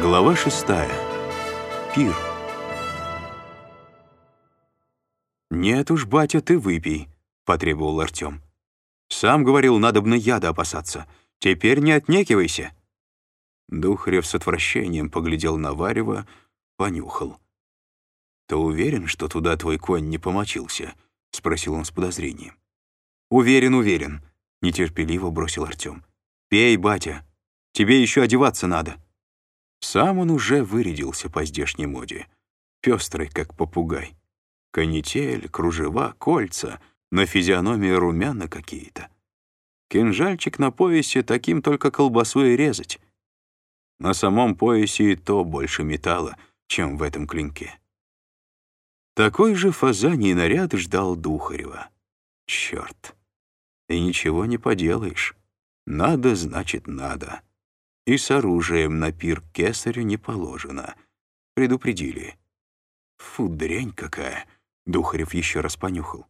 Глава шестая. Пир. «Нет уж, батя, ты выпей», — потребовал Артем. «Сам говорил, надобно яда опасаться. Теперь не отнекивайся». Духарев с отвращением поглядел на Варева, понюхал. «Ты уверен, что туда твой конь не помочился?» — спросил он с подозрением. «Уверен, уверен», — нетерпеливо бросил Артем. «Пей, батя, тебе еще одеваться надо». Сам он уже вырядился по здешней моде. Пестрый, как попугай. Канитель, кружева, кольца, на физиономии румяна какие-то. Кинжальчик на поясе таким только колбасу и резать. На самом поясе и то больше металла, чем в этом клинке. Такой же фазаний наряд ждал Духарева. Черт. И ничего не поделаешь. Надо, значит, надо. И с оружием на пир кесарю не положено. Предупредили. Фу, дрянь какая. Духарев еще раз понюхал.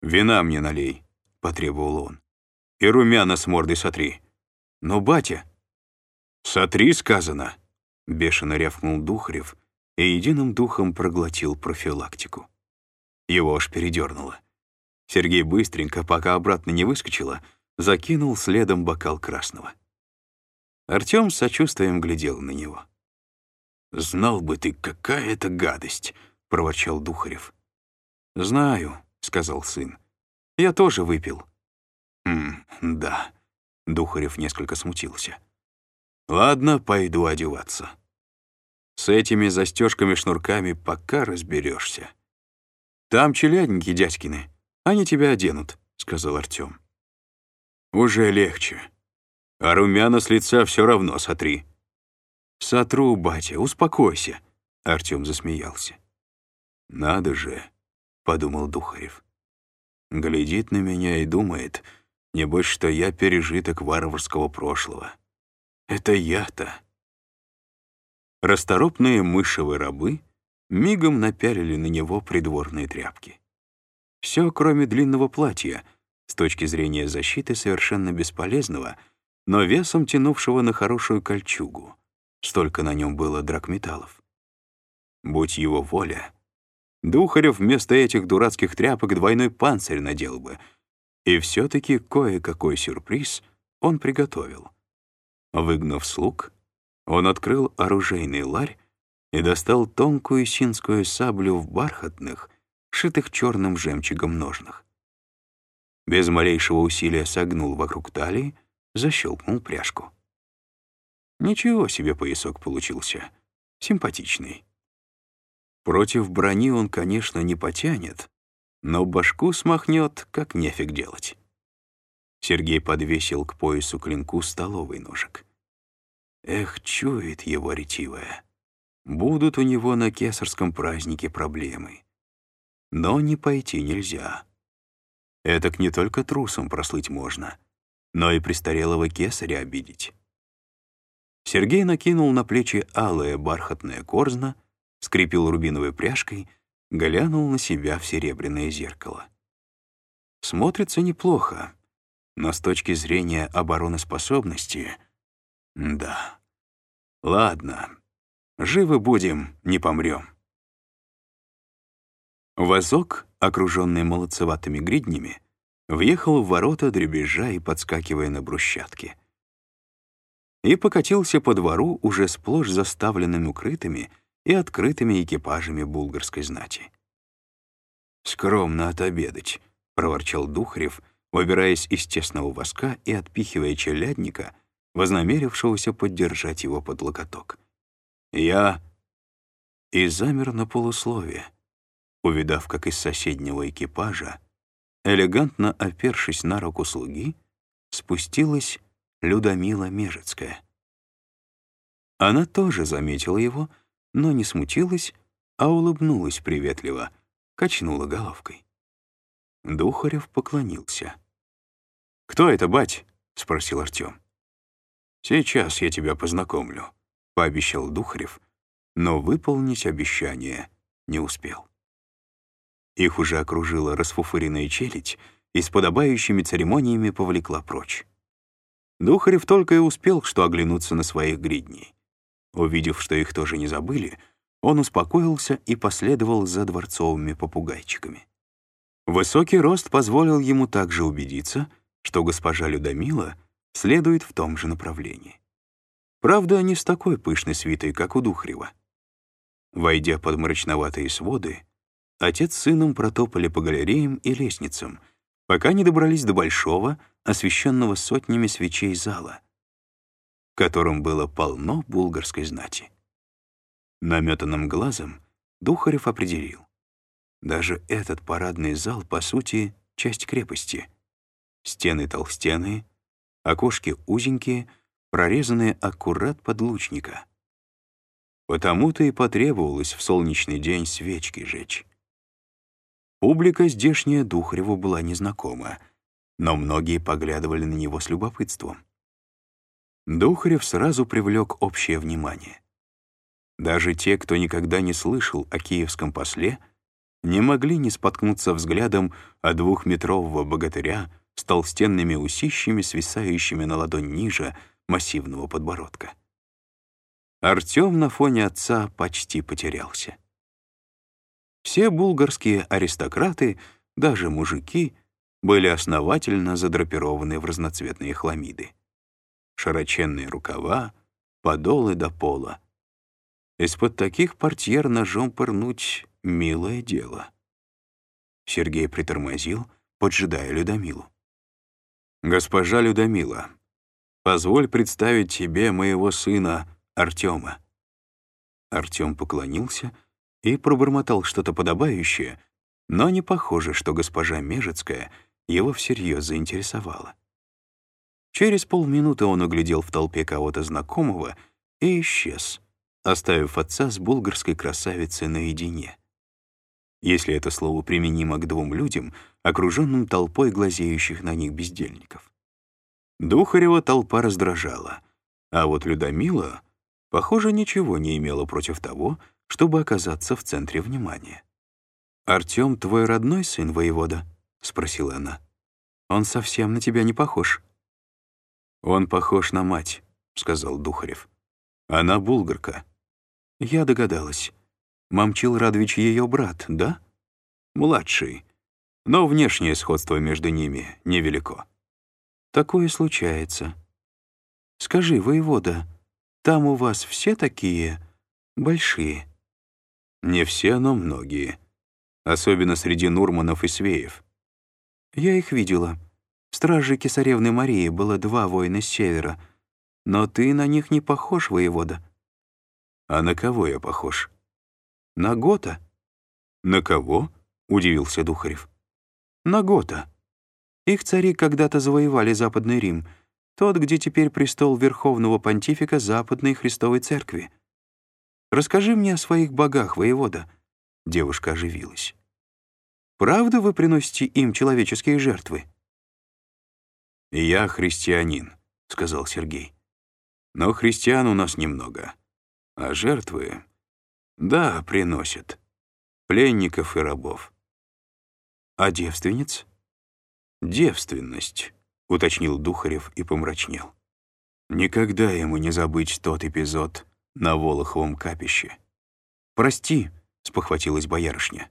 «Вина мне налей», — потребовал он. «И румяна с мордой сотри». «Но, батя...» «Сотри, сказано», — бешено рявкнул Духарев и единым духом проглотил профилактику. Его аж передернуло. Сергей быстренько, пока обратно не выскочила, закинул следом бокал красного. Артем с сочувствием глядел на него. «Знал бы ты, какая это гадость!» — проворчал Духарев. «Знаю», — сказал сын. «Я тоже выпил». «Хм, да», — Духарев несколько смутился. «Ладно, пойду одеваться. С этими застежками-шнурками пока разберешься. Там челядники дядькины, они тебя оденут», — сказал Артем. «Уже легче», а румяна с лица все равно сотри». «Сотру, батя, успокойся», — Артем засмеялся. «Надо же», — подумал Духарев. Глядит на меня и думает, небось, что я пережиток варварского прошлого. Это я-то. Расторопные мышевые рабы мигом напялили на него придворные тряпки. Все, кроме длинного платья, с точки зрения защиты совершенно бесполезного — но весом тянувшего на хорошую кольчугу. Столько на нем было драгметаллов. Будь его воля, Духарев вместо этих дурацких тряпок двойной панцирь надел бы. И все-таки кое-какой сюрприз он приготовил. Выгнав слуг, он открыл оружейный ларь и достал тонкую синскую саблю в бархатных, шитых черным жемчугом ножнах. Без малейшего усилия согнул вокруг талии, защелкнул пряжку. Ничего себе поясок получился. Симпатичный. Против брони он, конечно, не потянет, но башку смахнет, как нефиг делать. Сергей подвесил к поясу клинку столовый ножик. Эх, чует его ретивая. Будут у него на кесарском празднике проблемы. Но не пойти нельзя. Этак не только трусом прослыть можно — но и престарелого кесаря обидеть. Сергей накинул на плечи алое бархатное корзно, скрепил рубиновой пряжкой, глянул на себя в серебряное зеркало. Смотрится неплохо, но с точки зрения обороноспособности — да. Ладно, живы будем, не помрем. Вазок, окруженный молодцеватыми гриднями, въехал в ворота, дребезжа и подскакивая на брусчатке. И покатился по двору, уже сплошь заставленным укрытыми и открытыми экипажами булгарской знати. «Скромно отобедать», — проворчал Духарев, выбираясь из тесного воска и отпихивая челядника, вознамерившегося поддержать его под локоток. «Я...» И замер на полусловие, увидав, как из соседнего экипажа элегантно опершись на руку слуги, спустилась Людомила Межецкая. Она тоже заметила его, но не смутилась, а улыбнулась приветливо, качнула головкой. Духарев поклонился. «Кто это, бать?» — спросил Артем. «Сейчас я тебя познакомлю», — пообещал Духарев, но выполнить обещание не успел. Их уже окружила расфуфыренная челядь и с подобающими церемониями повлекла прочь. Духарев только и успел, что оглянуться на своих гридней. Увидев, что их тоже не забыли, он успокоился и последовал за дворцовыми попугайчиками. Высокий рост позволил ему также убедиться, что госпожа Людомила следует в том же направлении. Правда, не с такой пышной свитой, как у Духрева. Войдя под мрачноватые своды, отец с сыном протопали по галереям и лестницам, пока не добрались до большого, освещенного сотнями свечей зала, в котором было полно булгарской знати. Наметанным глазом Духарев определил. Даже этот парадный зал, по сути, часть крепости. Стены толстенные, окошки узенькие, прорезанные аккурат под лучника. Потому-то и потребовалось в солнечный день свечки жечь. Публика здешняя Духареву была незнакома, но многие поглядывали на него с любопытством. Духарев сразу привлек общее внимание. Даже те, кто никогда не слышал о киевском после, не могли не споткнуться взглядом о двухметрового богатыря с толстенными усищами, свисающими на ладонь ниже массивного подбородка. Артем на фоне отца почти потерялся. Все булгарские аристократы, даже мужики, были основательно задрапированы в разноцветные хламиды. Широченные рукава, подолы до пола, из-под таких портьер ножом пырнуть — милое дело. Сергей притормозил, поджидая Людомилу. «Госпожа Людомила, позволь представить тебе моего сына Артема». Артем поклонился и пробормотал что-то подобающее, но не похоже, что госпожа Межецкая его всерьез заинтересовала. Через полминуты он углядел в толпе кого-то знакомого и исчез, оставив отца с булгарской красавицей наедине. Если это слово применимо к двум людям, окруженным толпой глазеющих на них бездельников. Духарева толпа раздражала, а вот Людомила, похоже, ничего не имела против того, чтобы оказаться в центре внимания. «Артём твой родной сын, воевода?» — спросила она. «Он совсем на тебя не похож». «Он похож на мать», — сказал Духарев. «Она булгарка». Я догадалась. Мамчил Радович ее брат, да? Младший. Но внешнее сходство между ними невелико. Такое случается. Скажи, воевода, там у вас все такие большие? Не все, но многие. Особенно среди Нурманов и Свеев. Я их видела. В страже Кесаревны Марии было два воина с севера. Но ты на них не похож, воевода. «А на кого я похож?» «На Гота». «На кого?» — удивился Духарев. «На Гота. Их цари когда-то завоевали Западный Рим, тот, где теперь престол Верховного Понтифика Западной Христовой Церкви. Расскажи мне о своих богах, воевода». Девушка оживилась. «Правда вы приносите им человеческие жертвы?» «Я христианин», — сказал Сергей. «Но христиан у нас немного. А жертвы? Да, приносят. Пленников и рабов. А девственниц? Девственность, уточнил Духарев и помрачнел. Никогда ему не забыть тот эпизод на Волоховом капище. «Прости», — спохватилась боярышня.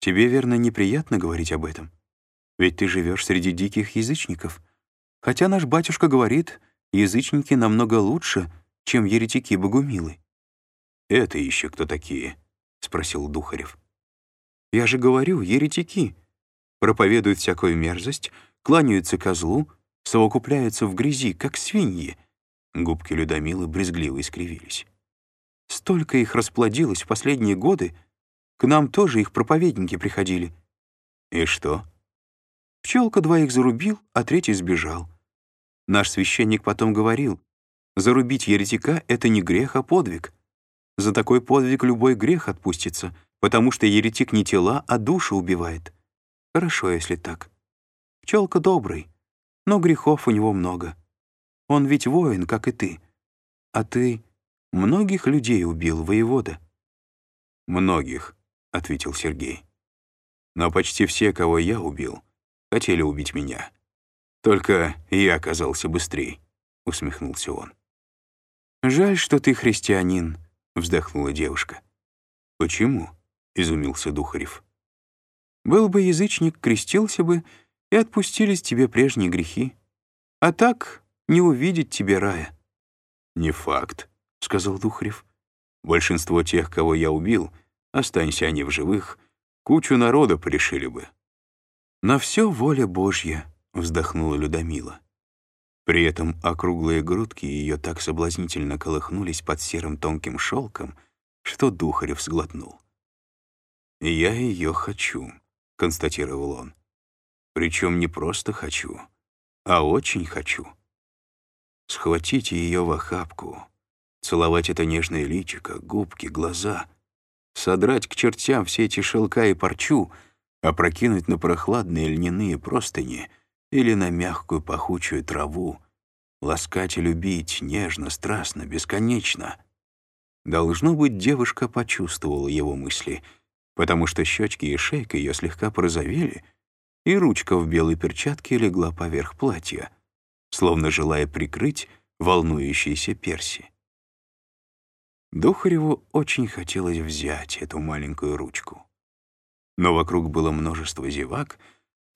«Тебе, верно, неприятно говорить об этом? Ведь ты живешь среди диких язычников. Хотя наш батюшка говорит, язычники намного лучше, чем еретики-богумилы. «Это еще кто такие?» — спросил Духарев. «Я же говорю, еретики. Проповедуют всякую мерзость, кланяются козлу, совокупляются в грязи, как свиньи». Губки Людомилы брезгливо искривились. «Столько их расплодилось в последние годы. К нам тоже их проповедники приходили». «И что?» Пчелка двоих зарубил, а третий сбежал. Наш священник потом говорил, Зарубить еретика — это не грех, а подвиг. За такой подвиг любой грех отпустится, потому что еретик не тела, а души убивает. Хорошо, если так. Пчелка добрый, но грехов у него много. Он ведь воин, как и ты. А ты многих людей убил, воевода. «Многих», — ответил Сергей. «Но почти все, кого я убил, хотели убить меня. Только я оказался быстрее», — усмехнулся он. «Жаль, что ты христианин», — вздохнула девушка. «Почему?» — изумился Духарев. «Был бы язычник, крестился бы, и отпустились тебе прежние грехи. А так не увидеть тебе рая». «Не факт», — сказал Духарев. «Большинство тех, кого я убил, останься они в живых, кучу народа порешили бы». «На все воля Божья», — вздохнула Людомила. При этом округлые грудки ее так соблазнительно колыхнулись под серым тонким шелком, что Духарев сглотнул. «Я ее хочу», — констатировал он. «Причем не просто хочу, а очень хочу. Схватите ее в охапку, целовать это нежное личико, губки, глаза, содрать к чертям все эти шелка и парчу, опрокинуть на прохладные льняные простыни — или на мягкую пахучую траву, ласкать и любить нежно, страстно, бесконечно. Должно быть, девушка почувствовала его мысли, потому что щечки и шейка ее слегка порозовели, и ручка в белой перчатке легла поверх платья, словно желая прикрыть волнующиеся перси. Духареву очень хотелось взять эту маленькую ручку. Но вокруг было множество зевак —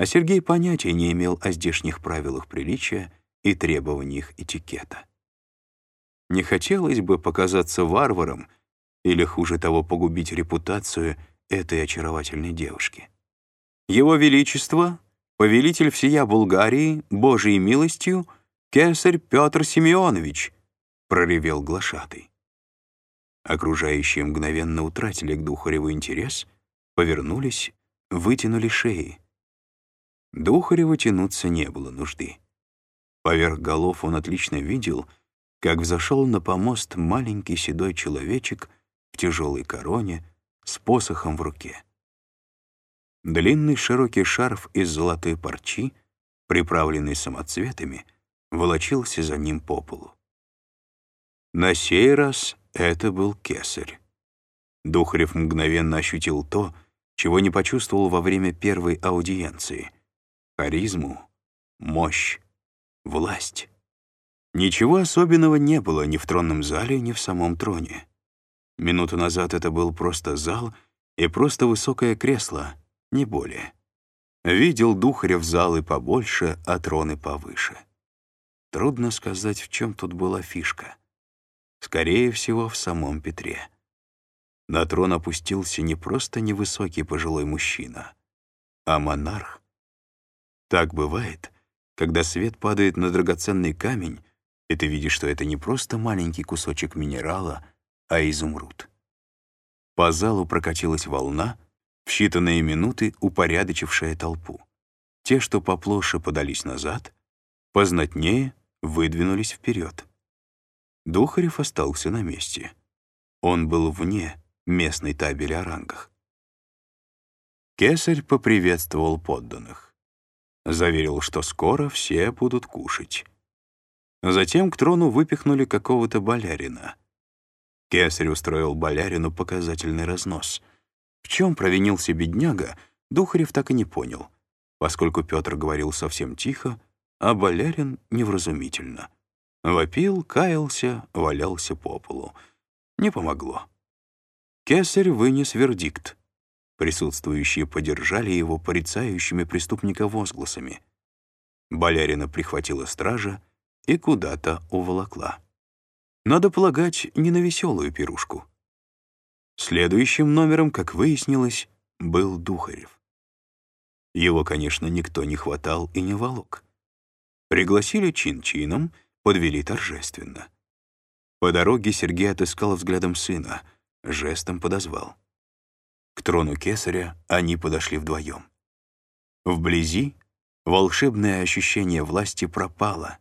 а Сергей понятия не имел о здешних правилах приличия и требованиях этикета. Не хотелось бы показаться варваром или, хуже того, погубить репутацию этой очаровательной девушки. Его Величество, повелитель всея Булгарии, Божией милостью, кесарь Петр Семенович, проревел глашатый. Окружающие мгновенно утратили к Духареву интерес, повернулись, вытянули шеи. Духареву тянуться не было нужды. Поверх голов он отлично видел, как взошел на помост маленький седой человечек в тяжелой короне с посохом в руке. Длинный широкий шарф из золотой парчи, приправленный самоцветами, волочился за ним по полу. На сей раз это был кесарь. Духарев мгновенно ощутил то, чего не почувствовал во время первой аудиенции — харизму, мощь, власть. Ничего особенного не было ни в тронном зале, ни в самом троне. Минуту назад это был просто зал и просто высокое кресло, не более. Видел Духарев залы побольше, а троны повыше. Трудно сказать, в чем тут была фишка. Скорее всего, в самом Петре. На трон опустился не просто невысокий пожилой мужчина, а монарх, так бывает, когда свет падает на драгоценный камень, и ты видишь, что это не просто маленький кусочек минерала, а изумруд. По залу прокатилась волна, в считанные минуты упорядочившая толпу. Те, что поплоше подались назад, познатнее выдвинулись вперед. Духарев остался на месте. Он был вне местной табели о рангах. Кесарь поприветствовал подданных. Заверил, что скоро все будут кушать. Затем к трону выпихнули какого-то болярина. Кесарь устроил болярину показательный разнос. В чем провинился бедняга, Духарев так и не понял, поскольку Петр говорил совсем тихо, а болярин невразумительно. Вопил, каялся, валялся по полу. Не помогло. Кесарь вынес вердикт. Присутствующие поддержали его порицающими преступника возгласами. Болярина прихватила стража и куда-то уволокла. Надо полагать, не на веселую пирушку. Следующим номером, как выяснилось, был Духарев. Его, конечно, никто не хватал и не волок. Пригласили чин-чином, подвели торжественно. По дороге Сергей отыскал взглядом сына, жестом подозвал. К трону кесаря они подошли вдвоем. Вблизи волшебное ощущение власти пропало.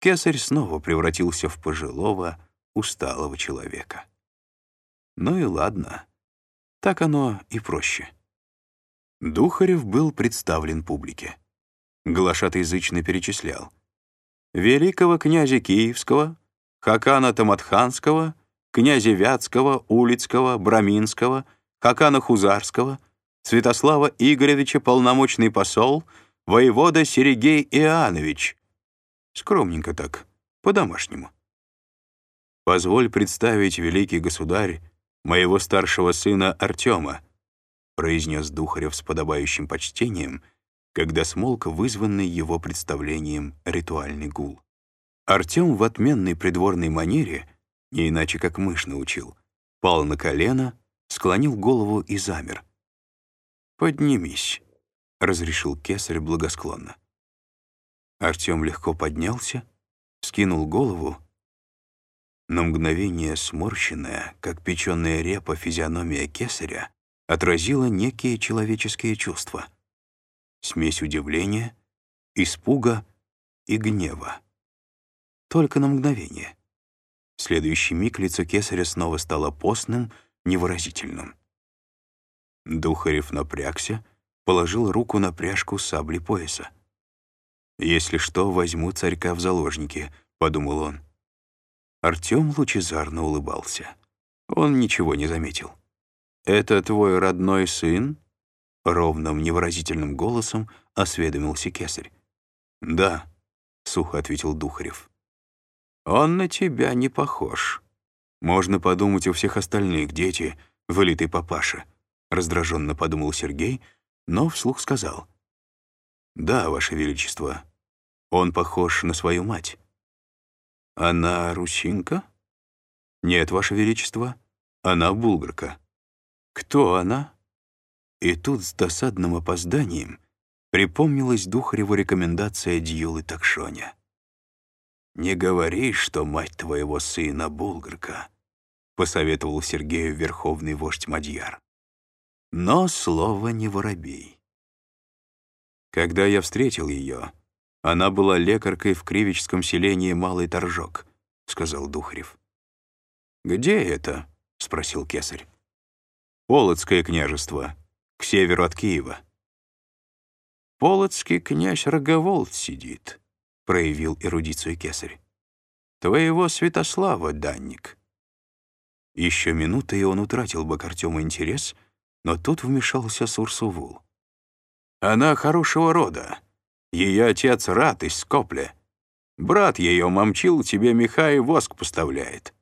Кесарь снова превратился в пожилого, усталого человека. Ну и ладно, так оно и проще. Духарев был представлен публике. Глашатый язычно перечислял. Великого князя Киевского, Хакана Таматханского, князя Вятского, Улицкого, Браминского, Хакана Хузарского, Святослава Игоревича полномочный посол, воевода Серегей Иоаннович. Скромненько так, по-домашнему. позволь представить, великий государь, моего старшего сына Артема», произнес Духарев с подобающим почтением, когда смолк вызванный его представлением ритуальный гул. Артем в отменной придворной манере, не иначе как мышь научил, пал на колено, склонил голову и замер. «Поднимись», — разрешил кесарь благосклонно. Артем легко поднялся, скинул голову. На мгновение сморщенная, как печеная репа физиономия кесаря, отразила некие человеческие чувства. Смесь удивления, испуга и гнева только на мгновение. В следующий миг лицо кесаря снова стало постным, невыразительным. Духарев напрягся, положил руку на пряжку сабли пояса. «Если что, возьму царька в заложники», — подумал он. Артем лучезарно улыбался. Он ничего не заметил. «Это твой родной сын?» — ровным, невыразительным голосом осведомился кесарь. «Да», — сухо ответил Духарев. Он на тебя не похож. Можно подумать, у всех остальных дети — вылитый папаша. Раздраженно подумал Сергей, но вслух сказал. «Да, Ваше Величество, он похож на свою мать». «Она русинка?» «Нет, Ваше Величество, она булгарка». «Кто она?» И тут с досадным опозданием припомнилась Духареву рекомендация Дьюлы Такшоня. «Не говори, что мать твоего сына булгарка», — посоветовал Сергею верховный вождь Мадьяр. Но слово не воробей. Когда я встретил ее, она была лекаркой в Кривичском селении Малый Торжок, — сказал Духарев. «Где это?» — спросил кесарь. «Полоцкое княжество, к северу от Киева». «Полоцкий князь Роговолт сидит», — проявил эрудицию кесарь. «Твоего Святослава, данник». Еще минута, и он утратил бы к Артему интерес, но тут вмешался Сурсувул. «Она хорошего рода. Ее отец рад из Скопля. Брат ее мамчил тебе меха и воск поставляет».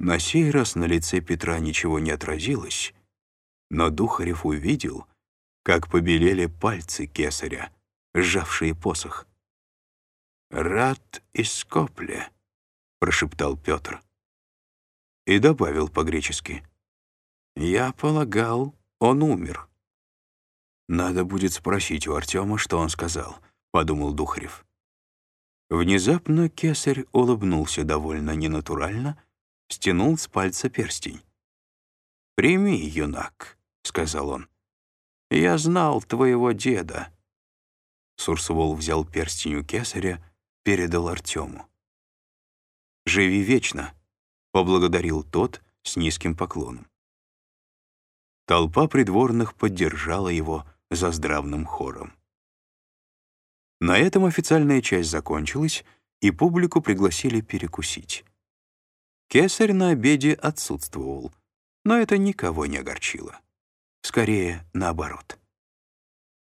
На сей раз на лице Петра ничего не отразилось, но Духарев увидел, как побелели пальцы кесаря, сжавшие посох. «Рад из Скопля», — прошептал Петр. И добавил по-гречески. «Я полагал, он умер». «Надо будет спросить у Артема, что он сказал», — подумал Духарев. Внезапно кесарь улыбнулся довольно ненатурально, стянул с пальца перстень. «Прими, юнак», — сказал он. «Я знал твоего деда». Сурсвол взял перстень у кесаря, передал Артему. «Живи вечно», — поблагодарил тот с низким поклоном. Толпа придворных поддержала его за здравным хором. На этом официальная часть закончилась, и публику пригласили перекусить. Кесарь на обеде отсутствовал, но это никого не огорчило. Скорее, наоборот.